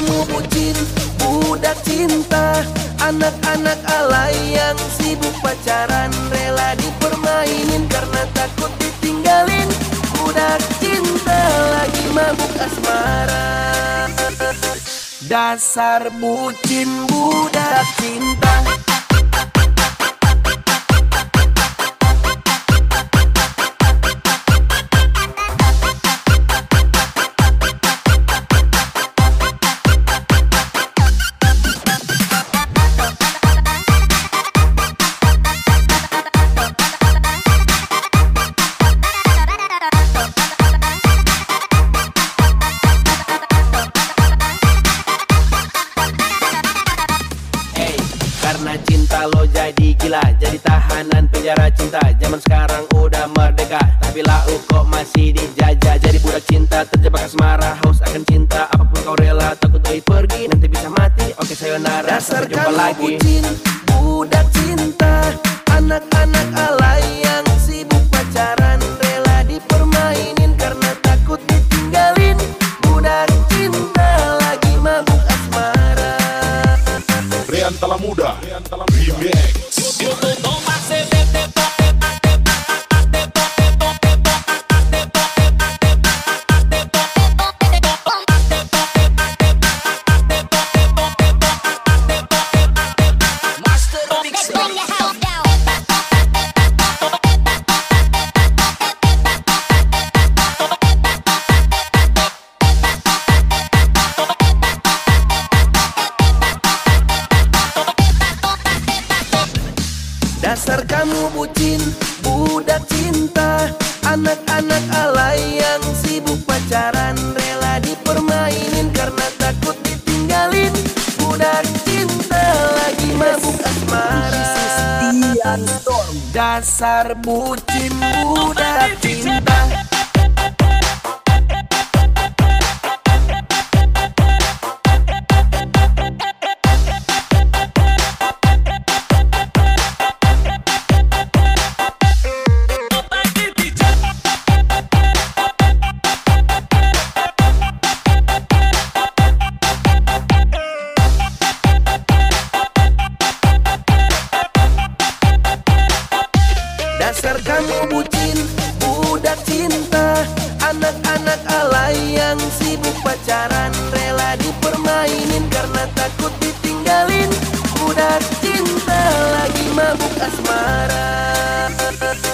Kamu bucin, budak cinta. Anak-anak alay yang sibuk pacaran Rela dipermainin karena takut ditinggalin. Budak cinta lagi mabuk asmara. Dasar bucin budak cinta jadi tahanan penjara cinta. Zaman sekarang udah merdeka Tapi lau kok masih dijajah. Jadi budak cinta terjebak asmara Haus akan cinta. Apa pun kau rela Takut doi pergi nanti bisa mati. Oke sayonara Dasar jumpa lagi. bucin, budak cinta. Anak-anak alay yang sibuk pacaran Rela dipermainin karena takut ditinggalin. Budak cinta lagi mabuk asmara. Riantala Muda Eu vou tomar Dasar kamu bucin, budak cinta. Anak-anak alay yang sibuk pacaran Rela dipermainin karena takut ditinggalin. Budak cinta lagi mabuk asmara. Dasar bucin, budak cinta kamu bucin, budak cinta. Anak-anak alay yang sibuk pacaran Rela dipermainin karena takut ditinggalin. Budak cinta lagi mabuk asmara.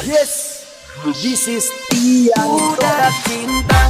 Yes, this is Tian Budak cinta